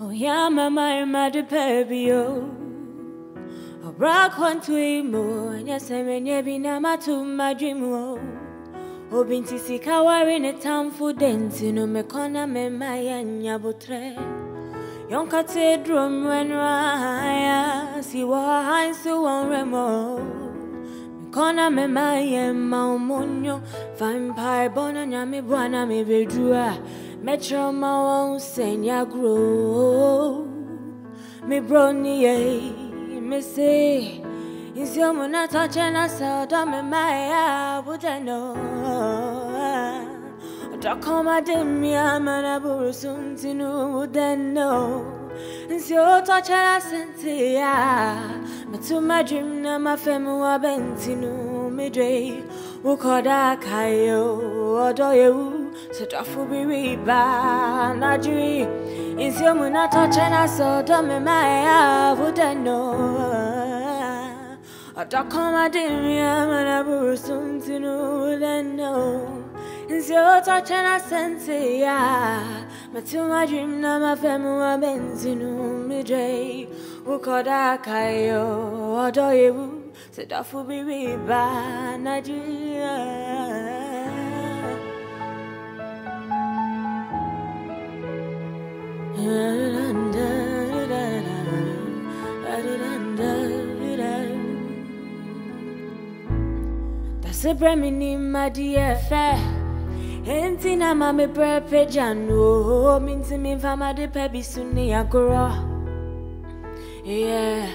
Oh yeah, my mind, my depebio. A rock one to more, and yes, I may never be now my to my dream. Obin tisi kawari ne tamfu denti no me kona me maya nyabutre Yonka te drum when raya si wa hansu won remo Me kona me maya maumonyo Fine pie bona nyami bwana me bedrua Metro ma won senya grow Me brony me say Inzio muna touching us out on me maya budano Dakoma demia mana burusun tinu budano Inzio touching us sentia Matu my dream na my femu wa bentinu midre Ukoda kayo odoyewu Sitafu biriba najui Inzio muna touching us out on me maya budano Adakoma dimya mana burusum tinu leno Nzio tachana sense ya Matuma dream na mafemu benzinu midre Ukoda kayo odoyewu Sedafu biriba sɛ brɛ me nim adeɛ fɛ enti na ma me brɛ pagya no oh, menti memfa made pɛ bi so ne agorɔ yeah.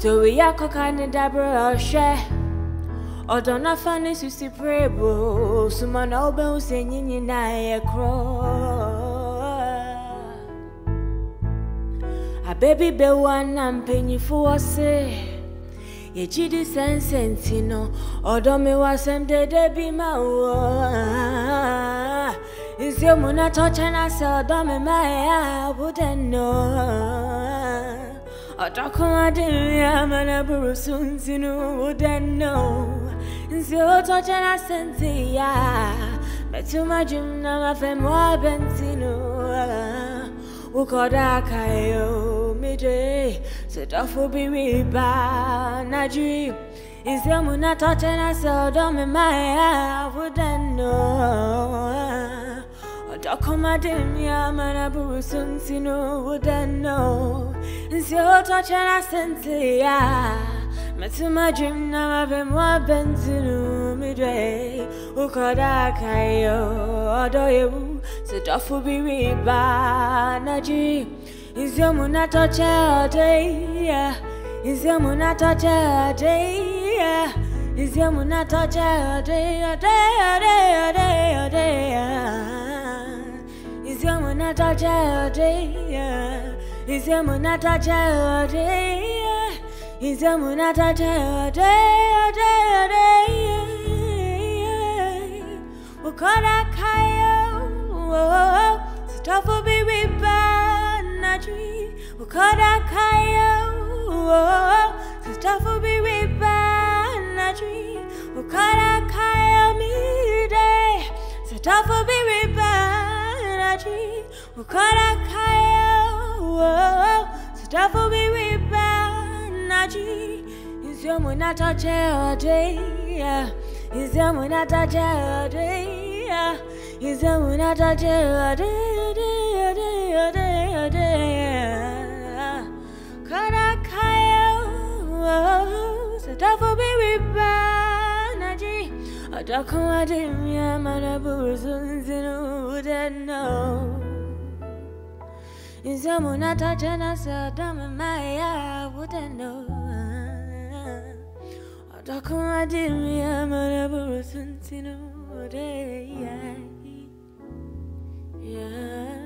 toweyɛ kɔka ne daberɛ ɔhwɛ ɔdɔ no afa ne susi prebo soma na wobɛhu sɛ nyi nyinaa yɛ korɔ abɛbi bɛwu a na mpanyimfoɔ se. Say yɛgyidi sɛnsɛnti no ɔdɔ me wasɛm dede bi ma wo nsuo mu na tɔkyɛ na sɛ ɔdɔ me ma ɛyɛ abodɛ no ɔdɔ kɔmade ama na boro so nti no wodɛ no nsuo tɔkyɛ na sɛnti ya mɛtuma dwom na mafɛm wabɛnti no Ukoda kayo midre Sedafo biriba Naji. Isemu na toche na sodo me maya Wudeno Odokoma dimya mana burusun sinu Wudeno Nsio toche na senti ya Matuma dream na mave mwa benzinu midre Ukoda kayo Odo yewu Sedafu biriba naji Izemu na toche ode Izemu na toche ode Izemu na toche ode ode ode ode ode Izemu na toche ode Izemu na toche ode Izemu na toche ode ode ode Ukoda kayo oh, oh, oh. Sitafu biriba naji Ukoda kayo Sitafu biriba naji Ukoda kayo mide Sitafu biriba naji Ukoda kayo Sitafu biriba naji Izyomu na toche ode Izyomu na toche ode Izemu na tache Adako ade miya mana burzun zinu udeno Izemu na tache na sadama maya udeno Adako ade miya mana burzun zinu udeno yeah.